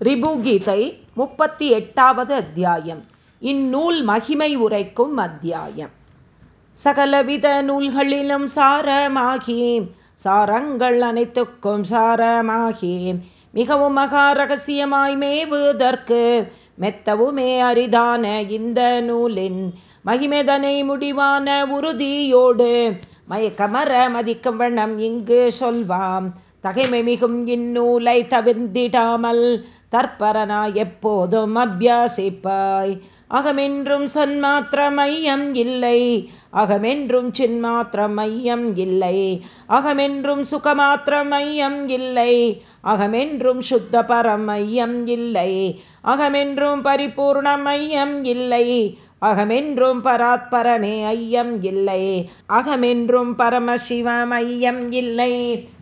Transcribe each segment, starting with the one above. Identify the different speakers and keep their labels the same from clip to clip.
Speaker 1: ரிபுகீதை முப்பத்தி எட்டாவது அத்தியாயம். இந்நூல் மகிமை உரைக்கும் அத்தியாயம். சகலவித நூல்களிலும் சாரமாகி சாரங்கள் அனைத்துக்கும் சாரமாகி மிகவும் மகா ரகசியமாய் மேவுதற்கு மெத்தவுமே அரிதான இந்த நூலின் மகிமெதனை முடிவான உறுதியோடு மயக்கமர மதிக்கும் வண்ணம் இங்கு சொல்வாம். தகைமை மிகும் இந்நூலை தவிர்ந்திடாமல் தற்பரனா எப்போதும் அபியாசிப்பாய். அகமென்றும் சன்மாத்திர மையம் இல்லை. அகமென்றும் சின்மாத்திர மையம் இல்லை. அகமென்றும் சுகமாத்திர மையம் இல்லை. அகமென்றும் சுத்த பரமையம் இல்லை. அகமென்றும் பரிபூர்ணமையம் இல்லை. அகமென்றும் பராத்பரமே ஐயம் இல்லை. அகமென்றும் பரமசிவ மையம் இல்லை.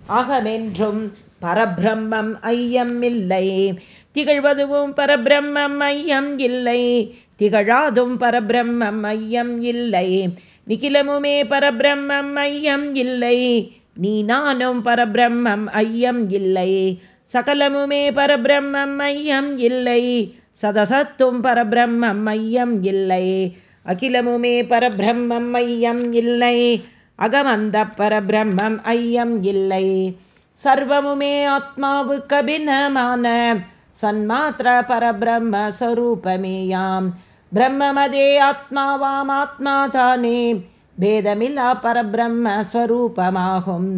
Speaker 1: அகமென்றும் பரபிரம்மம் ஐயம் இல்லை திகழ்வதுவும் பரபிரம்மம் ஐயம் இல்லை. திகழாதும் பரபிரம்மம் ஐயம் இல்லை. நிகிலமுமே பரபிரம்மம் ஐயம் இல்லை. நீ நானும் பரபிரம்மம் ஐயம் இல்லை. சகலமுமே பரபிரம்மம் ஐயம் இல்லை. சதசத்தும் பரபிரம்மம் ஐயம் இல்லை. அகிலமுமே பரபிரம்மம் ஐயம் இல்லை. அகமந்த பரபிரம்மம் ஐயம் இல்லை. சர்வமுமே ஆத்மாவுக்கு கபினமான சன்மாத்திர பரபிரம்ம ஸ்வரூபமேயாம் பிரம்மமதே ஆத்மாவாம் ஆத்மா தானே பேதமில்லா பரபிரம்ம ஸ்வரூபமாகும்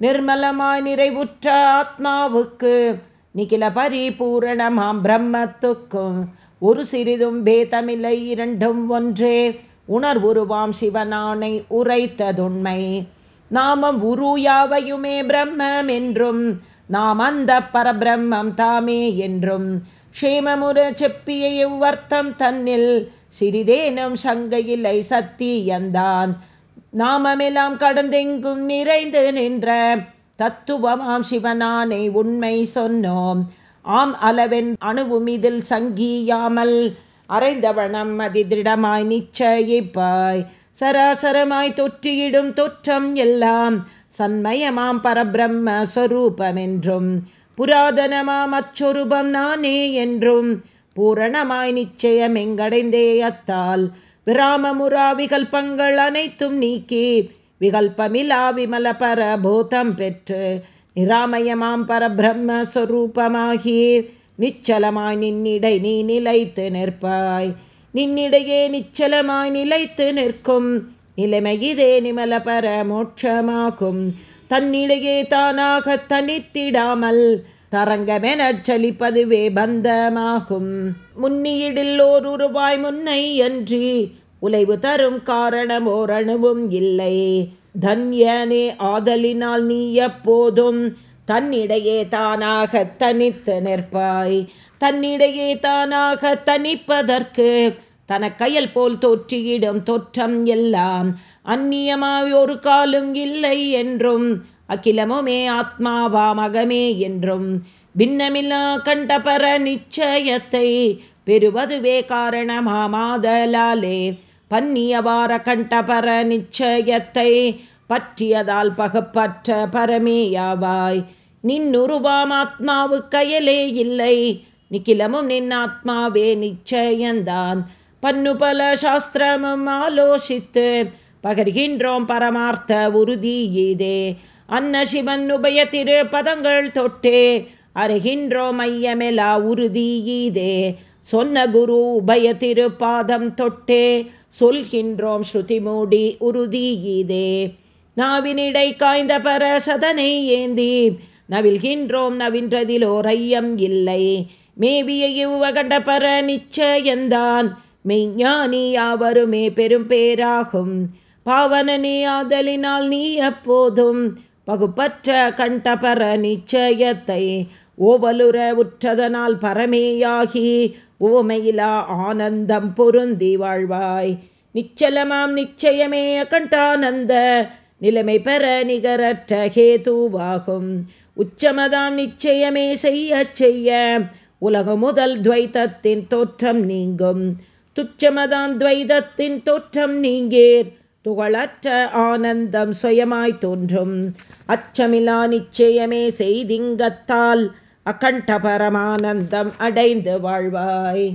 Speaker 1: நிர்மலமாய் நிறைவுற்ற ஆத்மாவுக்கு நிகில பரிபூரணமாம் பிரம்மத்துக்கும். ஒரு சிறிதும் பேதமில்லை இரண்டும் ஒன்றே. உணர்வுருவாம் சிவனானை உரைத்ததுண்மை. நாமம் உரு யாவையுமே பிரம்மம் என்றும் நாம் அந்த பரபிரம்மம் தாமே என்றும். க்ஷேமமுற செப்பிய இவ்வர்த்தம் தன்னில் சிறிதேனும் சங்கையில்லை சத்தியந்தான் நாமமெல்லாம் கடந்தெங்கும் நிறைந்து நின்ற தத்துவமாம் சிவனானை உண்மை சொன்னோம். ஆம் அளவென் அணுவும் இதில் சங்கியாமல் அரைந்தவனம் அதிதிடமாய் நிச்சயிப்பாய். சராசரமாய் தொற்றியிடும் தொற்றம் எல்லாம் சன்மயமாம் பரபிரம்ம ஸ்வரூபமென்றும் புராதனமாம் அச்சொரூபம் நானே என்றும் பூரணமாய் நிச்சயம் எங்கடைந்தே அத்தால் விராமமுரா விகல்பங்கள் அனைத்தும் நீக்கி விகல்பமிலா விமல பரபூதம் பெற்று நிராமயமாம் பரபிரம்மஸ்வரூபமாகி நிச்சலமாய் நின்னிடை நீ நிலைத்து நிற்பாய். நின்னிடையே நிச்சலமாய் நிலைத்து நிற்கும். நிலைமை இதே நிமல பர மோட்சமாகும் தன்னிடையே தானாக தனித்திடாமல் தரங்கமெனச் சலிப்பதுவே பந்தமாகும். முன்னியிடில் ஓர் உருவாய் முன்னை அன்றி உலைவு தரும் காரணம் ஓரணுவும் இல்லை. தன்யனே ஆதலினால் நீ எப்போதும் தன்னிடையே தானாக தனித்து நிற்பாய். தன்னிடையே தானாக தனிப்பதற்கு தன கையல் போல் தோற்றியிடும் தோற்றம் எல்லாம் அந்நியமாய் ஒரு காலும் இல்லை என்றும் அகிலமுமே ஆத்மாவா மகமே என்றும் பின்னமில்லா கண்டபர நிச்சயத்தை பெறுவதுவே காரணமாமாதலாலே பன்னியவார கண்டபர நிச்சயத்தை பற்றியதால் பகப்பற்ற பரமேயாவாய். நின்னுருவாம் ஆத்மாவு கையலே இல்லை. நிக்கிலமும் நின் ஆத்மாவே நிச்சயந்தான். பன்னு பல சாஸ்திரமும் ஆலோசித்து பகர்கின்றோம் பரமார்த்த உறுதி இதே. அன்ன சிவன் உபய திரு பதங்கள் தொட்டே அறிகின்றோம் ஐயமெலா உறுதி இதே. சொன்ன குரு உபய திருப்பாதம் தொட்டே சொல்கின்றோம் ஸ்ருதி மூடி உறுதி இதே. நாவினிடை காய்ந்த பரசதனை ஏந்தி நவில்கின்றோம் நவின்றதிலோர் ஐயம் இல்லை. மேவிய இவ்வகண்ட பர நிச்சயந்தான் மெய்ஞானி யாவருமே பெரும் பேராகும். பாவனனே ஆதலினால் நீ எப்போதும் பகுப்பற்ற கண்டபர நிச்சயத்தை ஓவலுற உற்றதனால் பரமேயாகி ஓமையிலா ஆனந்தம் பொருந்தி வாழ்வாய். நிச்சலமாம் நிச்சயமே அகண்டானந்த நிலைமை பெற நிகரற்ற ஹேதுவாகும். உச்சமதாம் நிச்சயமே செய்ய செய்ய. உலகம் முதல் துவைதத்தின் தோற்றம் நீங்கும். துச்சமதாம் துவைதத்தின் தோற்றம் நீங்கேர். துகளற்ற ஆனந்தம் சுயமாய் தோன்றும். அச்சமிலா நிச்சயமே செய்திங்கத்தால் அகண்ட பரமானந்தம் அடைந்து வாழ்வாய்.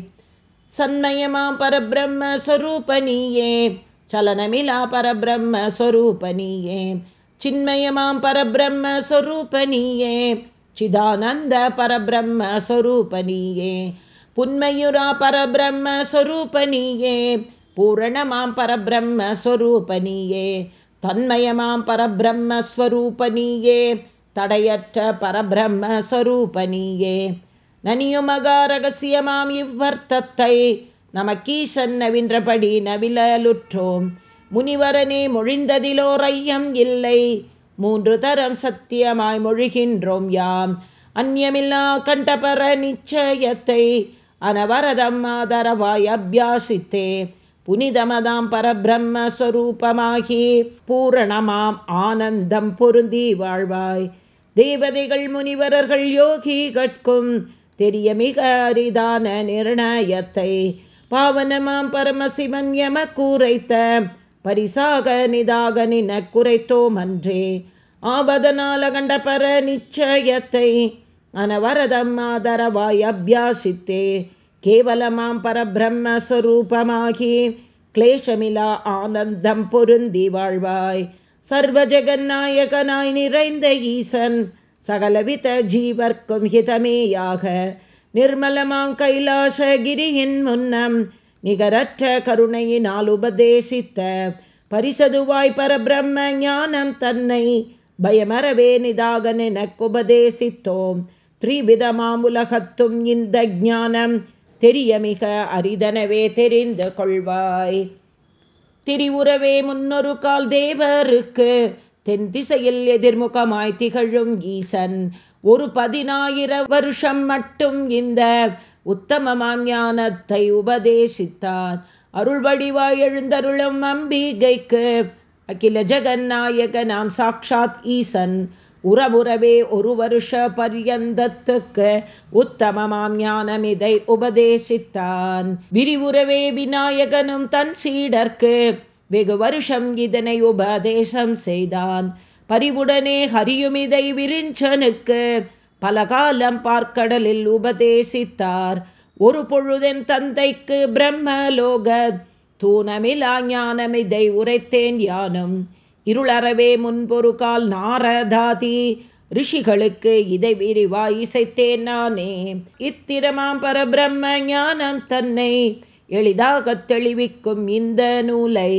Speaker 1: சன்மயமாம் பரபிரம்மஸ்வரூபனியே சலனமிலா பரபிரம்மஸ்வரூபனியே சின்மயமாம் பரபிரம்மஸ்வரூபனியே चिदानन्द परब्रह्मस्वरूपनीये पुन्मयुरा परब्रह्मस्वरूपनीये पूरणमां परब्रह्मस्वरूपनीये तन्मयमां परब्रह्मस्वरूपनीये தடையற்ற பரபிரம்மஸ்வரூபனியே நனியுமகாரகசியமாம் இவ்வர்த்தத்தை நமக்கீசன் நவின்றபடி நவிலலுற்றோம். முனிவரனே மொழிந்ததிலோர் ஐயம் இல்லை. மூன்று தரம் சத்தியமாய் மொழிகின்றோம் யாம். அந்நியமில்லா கண்டபர நிச்சயத்தை அனவரதம் ஆதரவாய் அபியாசித்தே. புனிதமதாம் பரபிரம்மஸ்வரூபமாகி பூரணமாம் ஆனந்தம் பொருந்தி வாழ்வாய். தேவதைகள் முனிவரர்கள் யோகி கட்கும் தெரிய மிக அரிதான நிர்ணயத்தை பாவனமாம் பரமசிவன் எம கூரைத்த. பரிசாக நிதாக நின குறைத்தோம் அன்றே. ஆபதனால கண்ட பர நிச்சயத்தை அனவரதம் ஆதரவாய் அபியாசித்தே. கேவலமாம் பரபிரம்மஸ்வரூபமாகி கிளேஷமிலா ஆனந்தம் பொருந்தி வாழ்வாய். சர்வ ஜெகநாயகனாய் நிறைந்த ஈசன் சகலவித ஜீவர்க்கும் ஹிதமேயாக நிர்மலமாம் கைலாசகிரியின் முன்னம் நிகரற்ற கருணையினால் உபதேசித்த பரிசதுவாய் பரபிரம்ம ஞானம் தன்னை பயமறவே நிதாகன் எனக்கு உபதேசித்தோம். த்ரிவிதமாம் உலகத்தும் இந்த ஞானம் தெரிய மிக அரிதனவே தெரிந்து கொள்வாய். திரிவுறவே முன்னொரு கால் தேவருக்கு தென் திசையில் எதிர்முகமாய் திகழும் ஈசன் ஒரு பதினாயிர வருஷம் மட்டும் இந்த உத்தமமாம் ஞானத்தை உபதேசித்தான் அருள் வடிவாய் எழுந்தருளும் அம்பிகைக்கு அகில ஜெகநாயக நாம் சாக்ஷாத் ஈசன். உறவுறவே ஒரு வருஷ பரியந்தத்துக்கு உத்தமமாம் ஞானம் இதை உபதேசித்தான். விரிவுறவே விநாயகனும் தன் சீடர்க்கு வெகு வருஷம் இதனை உபதேசம் செய்தான். பரிவுடனே ஹரியுமிதை விரிஞ்சனுக்கு பல காலம் பார்க்கடலில் உபதேசித்தார். ஒரு பொழுதென் தந்தைக்கு பிரம்மலோக தூணமிலா ஞானமிதை உரைத்தேன் யானும். இருளறவே முன்பொரு கால் நாரதாதி ரிஷிகளுக்கு இதை விரிவாய் இசைத்தேன் நானே. இத்திரமாம் பரபிரம்ம ஞானம் தன்னை எளிதாக தெளிவிக்கும் இந்த நூலை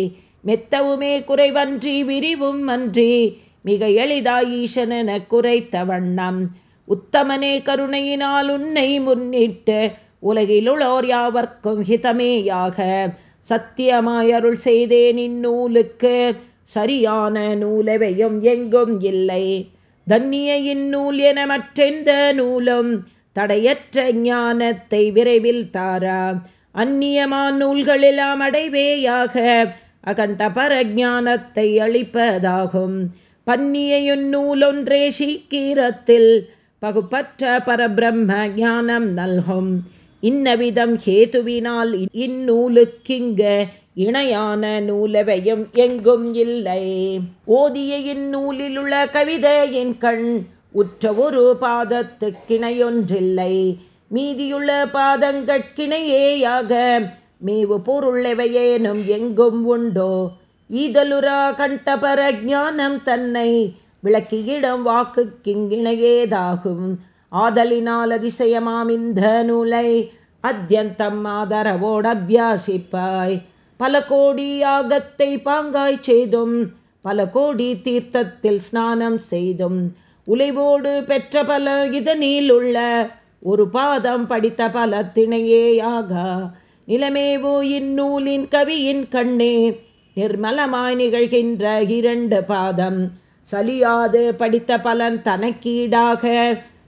Speaker 1: மெத்தவுமே குறைவன்றி விரிவும் அன்றி மிக எளிதாய் ஈசனென குறைத்த வண்ணம். உத்தமனே கருணையினால் உன்னை முன்னிட்டு உலகிலுளோர் யாவர்க்கும் ஹிதமேயாக. சத்தியமாய் அருள் செய்தேன் இந்நூலுக்கு. சரியான நூலவையும் எங்கும் இல்லை. தன்னிய இந்நூல் என மற்றெந்த நூலும் தடையற்ற ஞானத்தை விரைவில் தாரா. அந்நியமா நூல்களெல்லாம் அடைவேயாக. அகண்ட பரஜானத்தை அளிப்பதாகும். பன்னிய நூலொன்றே சீக்கிரத்தில் பகுப்பற்ற பரபிரம்ம ஞானம் நல்கும். இன்னவிதம் ஹேதுவினால் இந்நூலுக்கிங்க இணையான நூலவையும் எங்கும் இல்லை. ஓதிய இந்நூலிலுள்ள கவிதையின் கண் உற்ற ஒரு பாதத்துக்கிணையொன்றில்லை. மீதியுள்ள பாதங்கட்கிணையேயாக மேவு பொருளவையேனும் எங்கும் உண்டோ? ஈதலுரா கண்டபர ஜானம் தன்னை விளக்கியிடம் வாக்கு கிங்கிணையேதாகும். ஆதலினால் அதிசயமாம் இந்த நூலை அத்தியந்தம் ஆதரவோடு அபியாசிப்பாய். பல கோடி யாகத்தை பாங்காய் செய்தும் பல கோடி தீர்த்தத்தில் ஸ்நானம் செய்தும் உலைவோடு பெற்ற பல இதனில் உள்ள ஒரு பாதம் படித்த பல திணையேயாக. நிலமேவோ இந்நூலின் கவியின் கண்ணே நிர்மலமாய் நிகழ்கின்ற இரண்டு பாதம். சலியாது படித்த பலன் தனக்கீடாக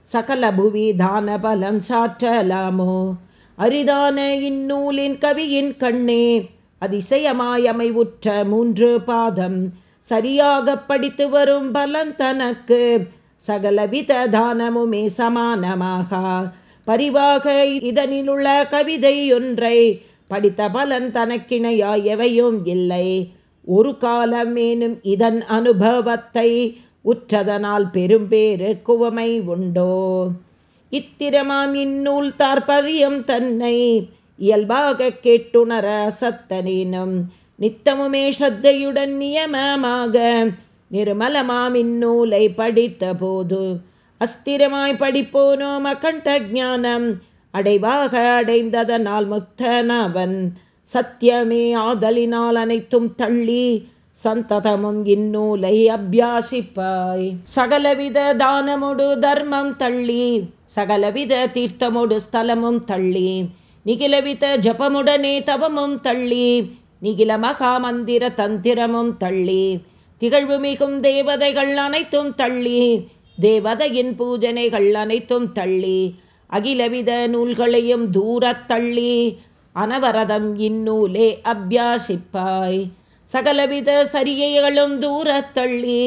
Speaker 1: சகல புவி தான பலம் சாற்றலாமோ? அரிதான இந்நூலின் கவியின் கண்ணே அதிசயமாயமை உற்ற மூன்று பாதம். சரியாக படித்து வரும் பலன் தனக்கு சகலவித தானமுமே சமானமாக. பரிவாக இதனிலுள்ள கவிதை ஒன்றை படித்த பலன் தனக்கிணையாயவையும் இல்லை. ஒரு காலமேனும் இதன் அனுபவத்தை உற்றதனால் பெரும்பேறு குவமை உண்டோ? இத்திரமாம் இந்நூல் தார்பரியம் தன்னை இயல்பாக கேட்டுணர சத்தனேனும் நித்தமுமே ஸ்ரத்தையுடன் நியமமாக நிர்மலமாம் இந்நூலை படித்த போது அஸ்திரமாய் படிப்போனோம் அகண்ட ஜானம் அடைவாக அடைந்ததனால் முத்தனவன் சத்தியமே ஆதலினால் அனைத்தும் தள்ளி சந்ததமும் இந்நூலை அபியாசிப்பாய். சகலவித தானமுடு தர்மம் தள்ளி சகலவித தீர்த்தமுடு ஸ்தலமும் தள்ளி நிகிலவித ஜபமுடனே தவமும் தள்ளி நிகில மகா மந்திர தந்திரமும் தள்ளி திகழ்வு மிகும் தேவதைகள் அனைத்தும் தள்ளி தேவதையின் பூஜனைகள் அனைத்தும் தள்ளி அகிலவித நூல்களையும் தூரத்தள்ளி அனவரதம் இந்நூலே அபியாசிப்பாய். சகலவித சரியைகளும் தூரத்தள்ளி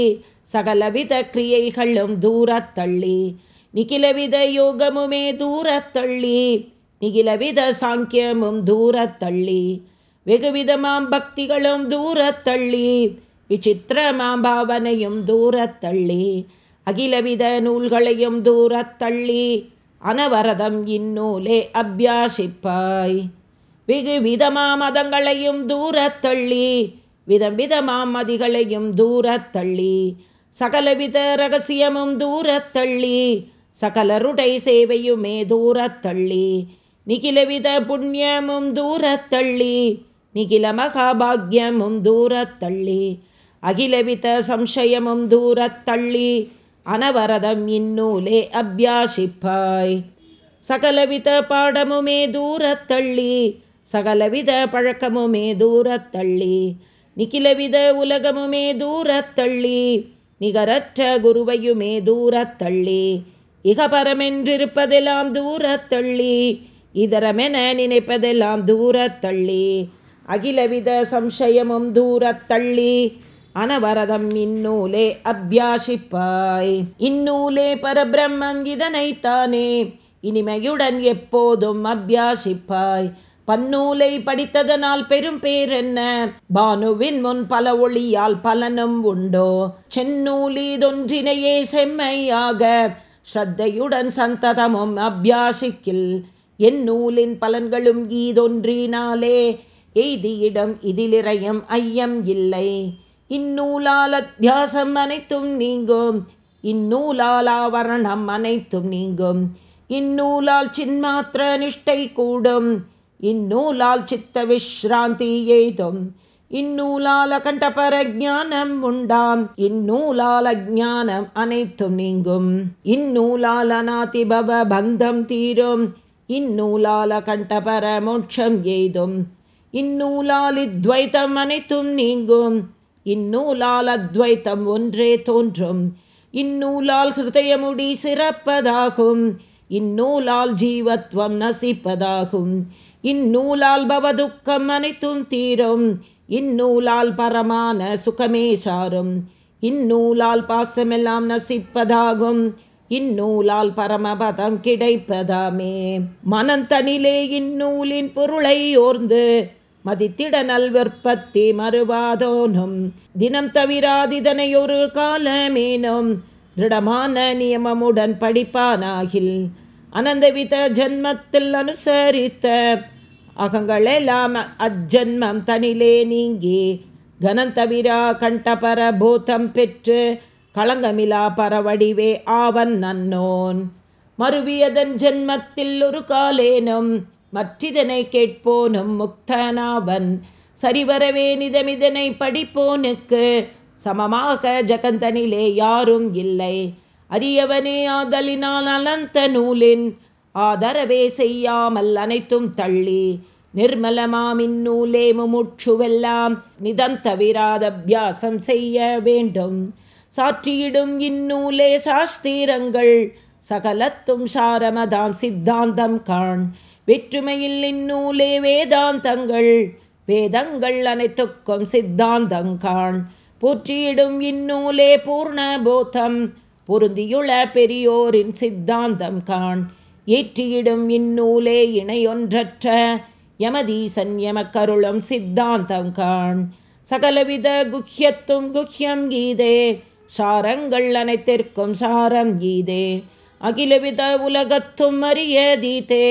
Speaker 1: சகலவித கிரியைகளும் தூரத்தள்ளி நிகிலவித யோகமுமே தூரத்தள்ளி நிகிலவித சாங்கியமும் தூரத்தள்ளி வெகுவிதமாம் பக்திகளும் தூரத்தள்ளி விசித்திரமாம் பாவனையும் தூரத்தள்ளி அகிலவித நூல்களையும் தூரத்தள்ளி அனவரதம் இந்நூலே அபியாசிப்பாய். வெகு விதமா மதங்களையும் தூரத்தள்ளி விதம் விதமா மதிகளையும் தூரத்தள்ளி சகலவித ரகசியமும் தூரத்தள்ளி சகலருடை சேவையுமே தூரத்தள்ளி நிகிலவித புண்ணியமும் தூரத்தள்ளி நிகில மகாபாகியமும் தூரத்தள்ளி அகிலவித சம்சயமும் தூரத்தள்ளி அனவரதம் இந்நூலே அபியாசிப்பாய். சகலவித பாடமுமே தூரத்தள்ளி சகலவித பழக்கமுமே தூரத்தள்ளி நிகிலவித உலகமுமே தூரத்தள்ளி நிகரற்ற குருவையுமே தூரத்தள்ளி இகபரமென்றிருப்பதெல்லாம் தூரத்தள்ளி இதரமென நினைப்பதெல்லாம் தூரத்தள்ளி அகிலவித சம்சயமும் தூரத்தள்ளி அனவரதம் இந்நூலே அபியாசிப்பாய். இந்நூலே பரபிரம்மம் இதனைத்தானே இனிமையுடன் எப்போதும் அபியாசிப்பாய். பன்னூலை படித்ததனால் பெரும் பேர் என்ன பானுவின் முன் பல ஒளியால் பலனும் உண்டோ? செந்நூலிதொன்றினையே செம்மையாக ஸ்ரத்தையுடன் சந்ததமும் அபியாசிக்கில். என் நூலின் பலன்களும் ஈதொன்றினாலே எய்தியிடம் இதிலிறையும் ஐயம் இல்லை. இந்நூலால் அத்தியாசம் அனைத்தும் நீங்கும். இந்நூலால் ஆவரணம் அனைத்தும் நீங்கும். இந்நூலால் சின்மாத்திர நிஷ்டை கூடும். இந்நூலால் சித்த விஸ்ராந்தி எய்தும். இந்நூலால் அகண்டபர ஜானம் உண்டாம். இந்நூலால் அஜானம் அனைத்தும் நீங்கும். இந்நூலால் அநாதிபவ பந்தம் தீரும். இந்நூலால் அகண்டபர மோட்சம் எய்தும். இந்நூலால் இத்வைத்தம் அனைத்தும் நீங்கும். இந்நூலால் அத்வைத்தம் ஒன்றே தோன்றும். இந்நூலால் ஹிருதயமுடி சிறப்பதாகும். இந்நூலால் ஜீவத்வம் நசிப்பதாகும். இந்நூலால் பவதுக்கம் அனைத்தும் தீரும். இந்நூலால் பரமான சுகமே சாரும். இந்நூலால் பாசமெல்லாம் நசிப்பதாகும். இந்நூலால் பரமபதம் கிடைப்பதாமே. மனந்தனிலே இந்நூலின் பொருளை ஓர்ந்து மதித்திட நல்வற்பத்தி மறுவாதோனும். தினம் தவிராதிதனையொரு காலமேனும். திருடமான நியமமுடன் படிப்பானாகில். அனந்தவித ஜன்மத்தில் அனுசரித்த அகங்களெல்லாம் அஜன்மம் தனிலே நீங்கி. கனந்தவிரா கண்டபர போத்தம் பெற்று களங்கமிலா பரவடிவே ஆவன் நன்னோன். மறுவியதன் ஜென்மத்தில் ஒரு காலேனும். மற்றிதனை கேட்போனும் முக்தனாவன். சரிவரவே நிதமிதனை படிப்போனுக்கு சமமாக ஜகந்தனிலே யாரும் இல்லை. அரியவனே ஆதலினால் அலந்த நூலின் ஆதரவே செய்யாமல் அனைத்தும் தள்ளி. நிர்மலமாமின் நூலே முமுட்சுவெல்லாம் நிதந்தவிராதபியாசம் செய்ய வேண்டும். சாற்றியிடும் இந்நூலே சாஸ்திரங்கள் சகலத்தும் சாரமதாம் சித்தாந்தம் காண். வெற்றுமையில் இந்நூலே வேதாந்தங்கள் வேதங்கள் அனைத்துக்கும் சித்தாந்தங்கான் போற்றியிடும் இந்நூலே பூர்ண போத்தம் பொருந்தியுள பெரியோரின் சித்தாந்தம் கான் ஏற்றியிடும் இந்நூலே இணையொன்றற்ற யமதீசன் யமக்கருளும் சித்தாந்தம் கான் சகலவித குஹ்யத்தும் குஹ்யம் கீதே சாரங்கள் அனைத்திற்கும் சாரம் கீதே. அகிலவித உலகத்தும் அறிய தீதே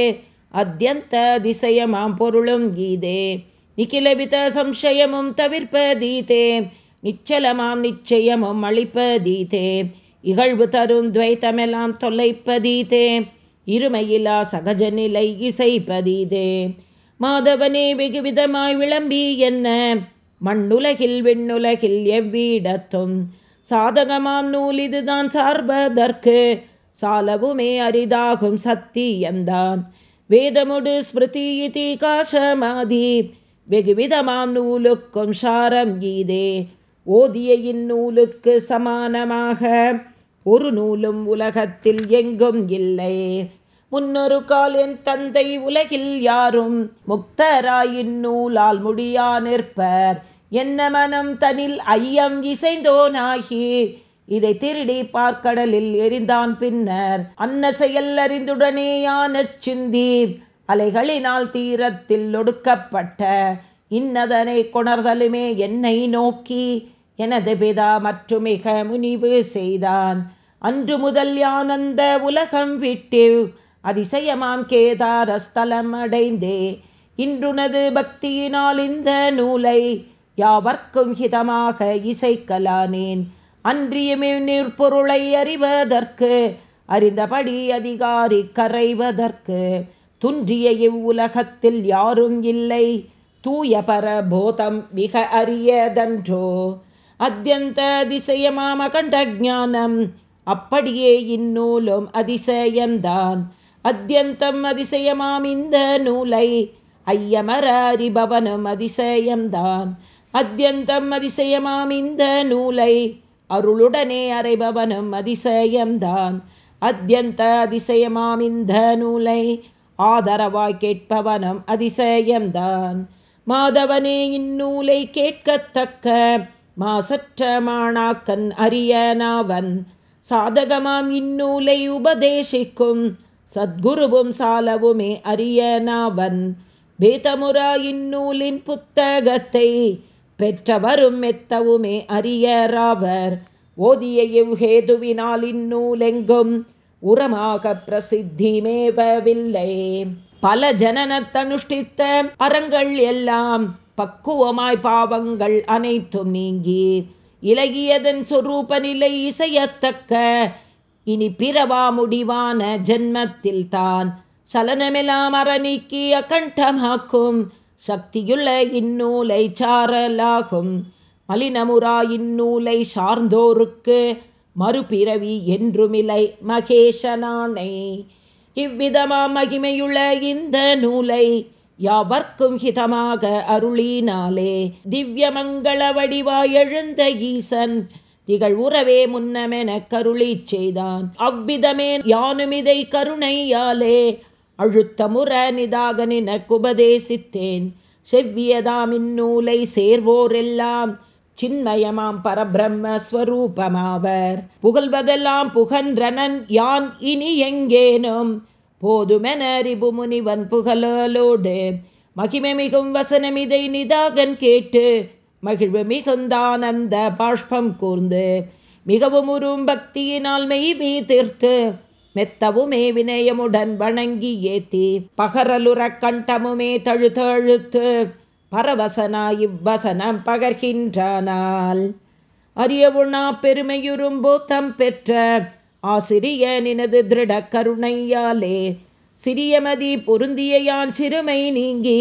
Speaker 1: அத்தியந்த அதிசயமாம் பொருளும் கீதே. நிகிலவித சம்சயமும் தவிர்ப்பதீதே நிச்சலமாம் நிச்சயமும் அழிப்பதீதே இகழ்வு தரும் துவைத்தமெல்லாம் தொல்லைப்பதீதே இருமையிலா சகஜ நிலை இசைப்பதீதே மாதவனே வெகுவிதமாய் விளம்பி என்ன? மண்ணுலகில் விண்ணுலகில் எவ்விடத்தும். சாதகமாம் நூல் இதுதான் சார்பதற்கு. சாலவுமே அரிதாகும் சத்தியந்தான். வேதமுடு ஸ்மிருதி இதி காசமாதி. வெகுவிதமாம் நூலுக்கும் சாரம் கீதே. ஓதிய இந்நூலுக்கு சமானமாக. ஒரு நூலும் உலகத்தில் எங்கும் இல்லை. முன்னொரு கால் என் தந்தை உலகில் யாரும் முக்தராயின் நூலால் முடியா நிற்பர். என்ன மனம் தனில் ஐயம் இசைந்தோனாகி. இதை திருடி பார்க்கடலில் எரிந்தான் பின்னர் அன்ன செயல் அறிந்துடனேயான சிந்தி. அலைகளினால் தீரத்தில் ஒடுக்கப்பட்ட இன்னதனை கொணர்தலுமே என்னை நோக்கி எனது பிதா மற்றும் மிக முனிவு செய்தான். அன்று முதல் யானந்த உலகம் விட்டு அதிசயமாம் கேதாரஸ்தலம் அடைந்தே. இன்றுனது பக்தியினால் இந்த நூலை யாவர்க்கும் ஹிதமாக இசைக்கலானேன். அன்றியுமே நிற்பொருளை அறிவதற்கு அறிந்தபடி அதிகாரி கரைவதற்கு. துன்றிய இவ்வுலகத்தில் யாரும் இல்லை தூய பரபோதம் மிக அரியதன்றோ. அத்தியந்த அதிசயமாம கண்ட ஜானம் அப்படியே இந்நூலும் அதிசயந்தான் அத்தியந்தம் அதிசயமாம் இந்த நூலை ஐயமர அறிபவனும் அதிசயம்தான். அத்தியந்தம் அதிசயமாம் இந்த நூலை அருளுடனே அறைபவனும் அதிசயம்தான். அத்தியந்த அதிசயமாம் இந்த நூலை. ஆதரவாய் கேட்பவனும் அதிசயம்தான். மாதவனே இந்நூலை கேட்கத்தக்க மாசற்ற மாணாக்கன் அரியனாவன் சாதகமாம் இந்நூலை உபதேசிக்கும் சத்குருவும் சாலவுமே அரியனாவன் வேதமுரா இந்நூலின் புத்தகத்தை பெற்றவரும் மெத்தவுமே அரியராவர். ஓதிய இவ்ஹேதுவினால் இந்நூலெங்கும் உரமாக பிரசித்தி மேவவில்லை. பல ஜனனத்தனுஷ்டித்த அறங்கள் எல்லாம் பக்குவமாய் பாவங்கள் அனைத்தும் நீங்கி இலகியதன் சொரூப நிலை இசையத்தக்க இனி பிறவா முடிவான ஜென்மத்தில் தான் சலனமெல்லாம் அற நீக்கி அகண்டமாக்கும். சக்தியுள்ள இந்நூலை சாரலாகும். மலினமுரா இந்நூலை சார்ந்தோருக்கு மறுபிறவி என்றுமில்லை மகேஷனானை இவ்விதமா மகிமையுள்ள இந்த நூலை யாவர்க்கும் ஹிதமாக அருளினாலே திவ்யமங்கள வடிவாய் எழுந்த ஈசன் திகழ் உறவே முன்னமென கருளி செய்தான். அவ்விதமே யானுமிதை கருணையாலே அழுத்தமுற நிதாகனின குபதேசித்தேன் செவ்வியதாம் இந்நூலை சேர்வோரெல்லாம் சின்மயமாம் பரபிரம்மஸ்வரூபமாவர். புகழ்வதெல்லாம் புகன்றனன் யான் இனி எங்கேனும்? போதுமென ரிபு முனிவன் புகழலோடு மகிமை மிகும் வசனமிதை நிதாகன் கேட்டு மகிழ்வு மிகுந்தானந்த பாஷ்பம் கூர்ந்து மிகவும் உரும் பக்தியினால் மெய்வி தீர்த்து மெத்தவுமே வினயமுடன் வணங்கி ஏத்தி பகரலுற கண்டமுமே தழுதழுத்து பரவசனா இவ்வசனம் பகர்கின்றானால். அரியவுணா பெருமையுறும் தம் பெற்ற ஆசிரிய நினது திருட கருணையாலே சிறியமதி பொருந்திய யான் சிறுமை நீங்கி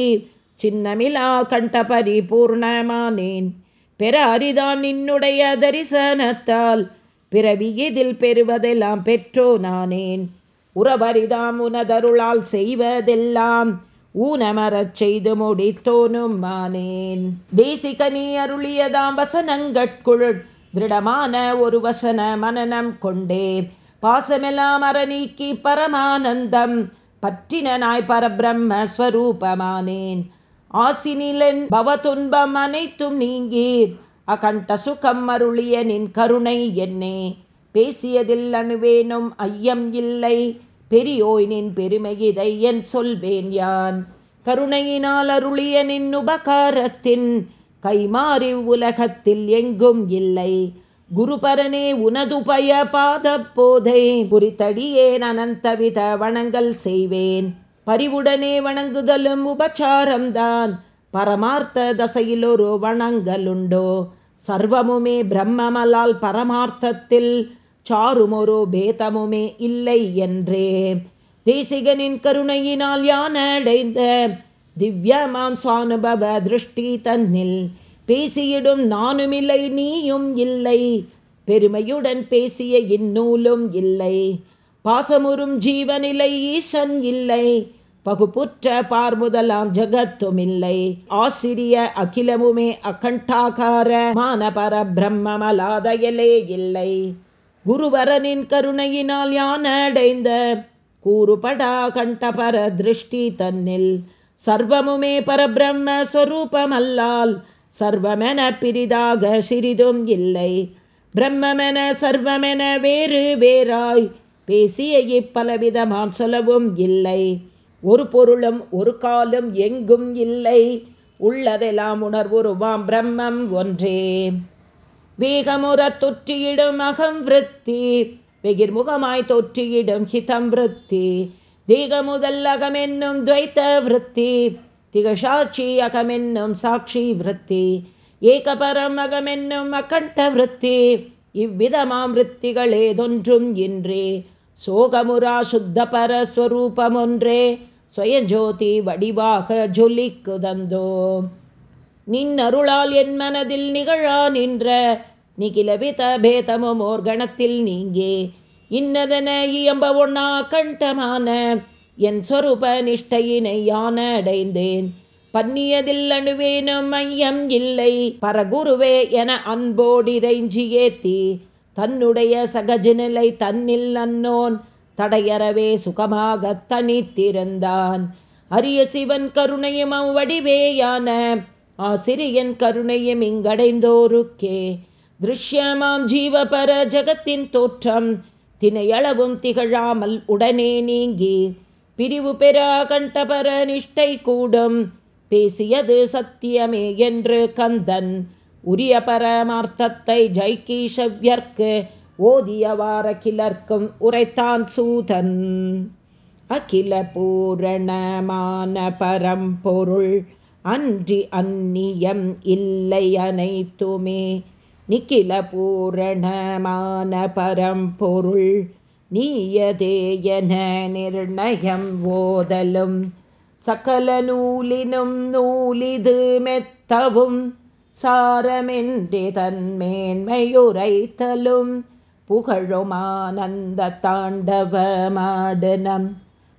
Speaker 1: சின்னமிலா கண்ட பரிபூர்ணமானேன் பெற அரிதான் நின்னுடைய தரிசனத்தால் பிறவி இதில் பெறுவதெல்லாம் பெற்றோ நானேன். உறவரிதாம் உனதருளால் செய்வதெல்லாம் ஊனமரச் செய்து முடித்தோனும் மானேன். தேசிக நீ அருளியதாம் வசனங்கட்குள் திருடமான ஒரு வசன மனநம் கொண்டே பாசமெல்லாம் அறநீக்கி பரமானந்தம் பற்றினாய் பரபிரம்மஸ்வரூபமானேன் ஆசினிலன் பவதுன்பம் அனைத்தும் நீங்கி அகண்ட சுகம் அருளிய நின் கருணை என்னே. பேசியதில் அணுவேனும் ஐயம் இல்லை. பெரியோய் நின் பெருமையிதை என் சொல்வேன் யான். கருணையினால் அருளிய நின் உபகாரத்தின் கைமாறி உலகத்தில் எங்கும் இல்லை. குருபரனே உனதுபய பாத போதை புரித்தடியேன் அனந்தவித வணங்கல் செய்வேன். பரிவுடனே வணங்குதலும் உபச்சாரம்தான். பரமார்த்த தசையில் ஒரு வணங்கலுண்டோ? சர்வமுமே பிரம்மமலால் பரமார்த்தத்தில் சாருமொரு பேதமுமே இல்லை என்றே. தேசிகனின் கருணையினால் யானடைந்த திவ்யமாம் சுவானுபவ திருஷ்டி தன்னில் பேசியிடும் நானுமில்லை நீயும் இல்லை. பெருமையுடன் பேசிய இந்நூலும் இல்லை. பாசமுறும் ஜீவனிலை ஈசன் இல்லை. பகுப்புற்ற பார்முதலாம் ஜகத்துமில்லை. ஆசிரிய அகிலமுமே அகண்டாகார மானபர பிரம்மமலாதையலே இல்லை. குருவரனின் கருணையினால் யானடைந்த கூறுபடா கண்டபர திருஷ்டி தன்னில். சர்வமுமே பரபிரம்மஸ்வரூபமல்லால் சர்வமென பிரிதாக சிறிதும் இல்லை. பிரம்மென சர்வமென வேறு வேறாய் பேசிய இப்பலவிதமாம் சொல்லவும் இல்லை. ஒரு பொருளும் ஒரு காலும் எங்கும் இல்லை. உள்ளதெல்லாம் உணர்வுருவாம் பிரம்மம் ஒன்றே. வேகமுற தொற்றியிடும் அகம் விருத்தி வெகிர்முகமாய் தொற்றியிடும் ஹிதம் விருத்தி. தேகமுதல் அகமென்னும் துவைத்த விருத்தி திகசாட்சி அகமென்னும் சாட்சி விருத்தி. ஏகபரம் அகமென்னும் அகண்ட விருத்தி இவ்விதமாம் விற்த்திகளேதொன்றும் இன்றே. சோகமுரா சுத்த பரஸ்வரூபமொன்றே சுயஜோதி வடிவாக ஜொலிக்குதந்தோ. நின் அருளால் என் மனதில் நிகழா நின்ற நிகிலவித பேதமும் ஓர் கணத்தில் நீங்கே. இன்னதென இயம்ப ஒண்ணா கண்டமான என் சொரூப நிஷ்டையினை யான அடைந்தேன் பன்னியதில் அணுவேனும் மையம் இல்லை. பரகுருவே என அன்போடிரைஞ்சி ஏத்தி தன்னுடைய சகஜநிலை தன்னில் அன்னோன் தடையறவே சுகமாகத் தனித்திருந்தான் அரிய சிவன் கருணையும் அவ்வடிவேயான ஆசிரியன் கருணையும் இங்கடைந்தோருக்கே. திருஷ்யமாம் ஜீவபர ஜகத்தின் தோற்றம் தினையளவும் திகழாமல் உடனே நீங்கி பிரிவு பெறா கண்டபர நிஷ்டை கூடும் பேசியது சத்தியமே என்று கந்தன் உரிய பரமார்த்தத்தை ஜைகீஷவ்யர்க்கு ஓதியவார கிளர்க்கும் உரைத்தான் சூதன். அகில பூரணமான பரம்பொருள் அன்றி அந்நியம் இல்லை அனைத்துமே. நிக்கில பூரணமான பரம்பொருள் நீயதேயன நிர்ணயம் ஓதலும். சகல நூலினும் நூலிது மெத்தவும் சாரமென்றே தன்மேன்மையுரைத்தலும். புகழுமானந்த தாண்டவமாடனம்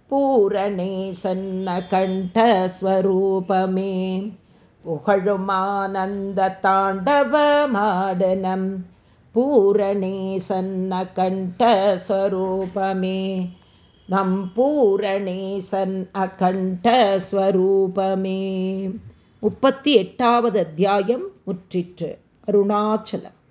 Speaker 1: பூரணேசன்ன கண்டஸ்வரூபமே. புகழுமானந்த தாண்டவமாடனம் பூரணேசன்ன கண்டஸ்வரூபமே. நம் பூரணேசன் அகண்டஸ்வரூபமே முப்பத்தி எட்டாவது அத்தியாயம் முற்றிற்று. அருணாச்சலம்.